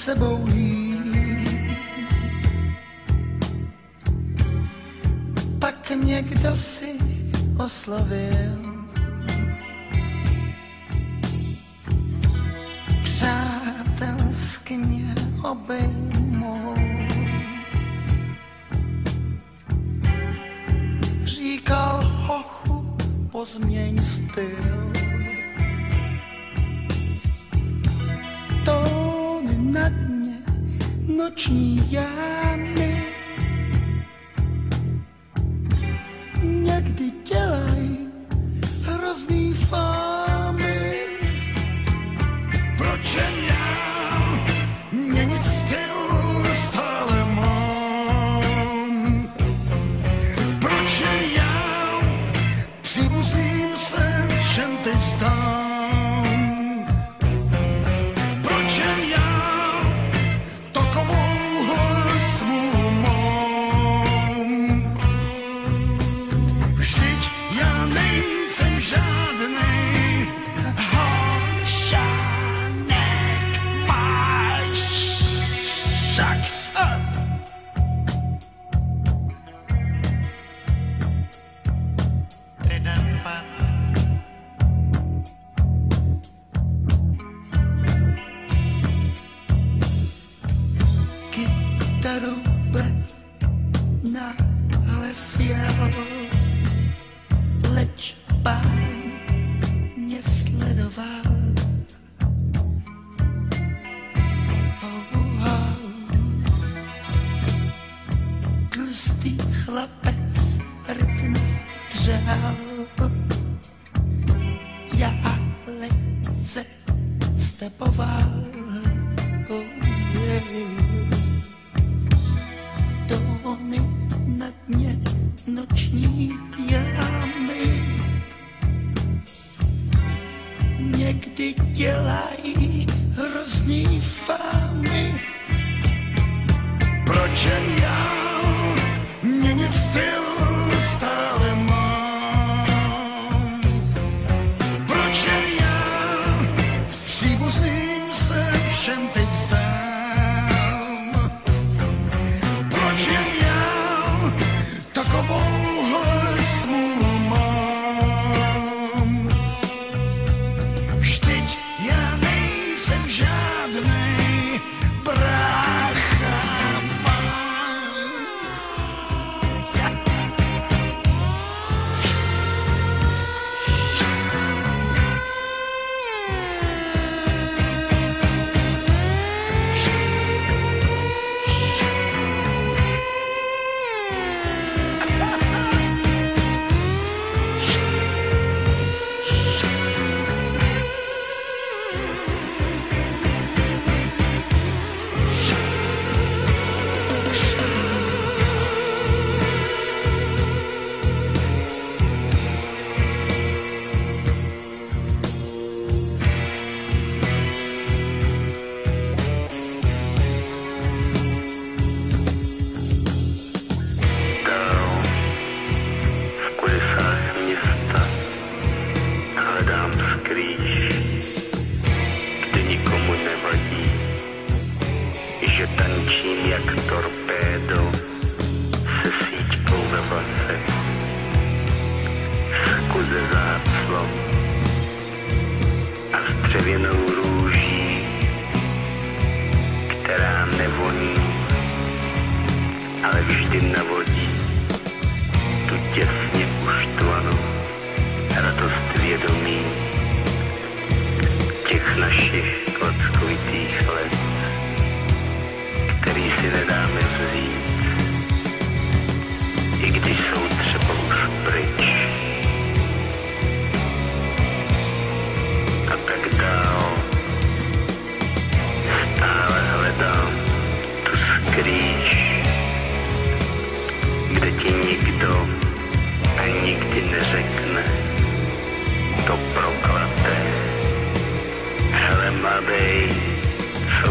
sebou. Pak někdo si oslovil přátelsky mě obejmou. Říkal hochu, pozměň styl. Noční jámy někdy dělají hrozný fámy. Proč jen sucks. Chlapec rytmus dřel. Já lehce stepoval. Oh, yeah. Tóny na dně noční jámy někdy dělají hrozný fámy. Proč jen já still a s dřevěnou růží, která nevoní ale vždy navodí tu těsně uštvanou radost vědomí těch našich klackovitých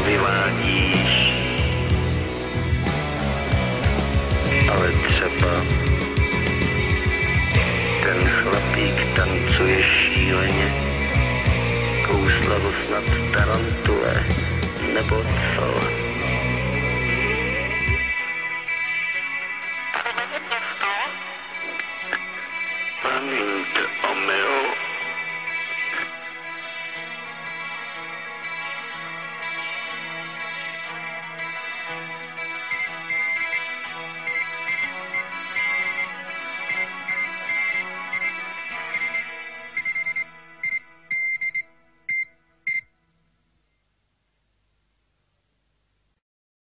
vyvádíš? Ale třeba ten chlapík tancuje šíleně, kousla snad tarantule, nebo co?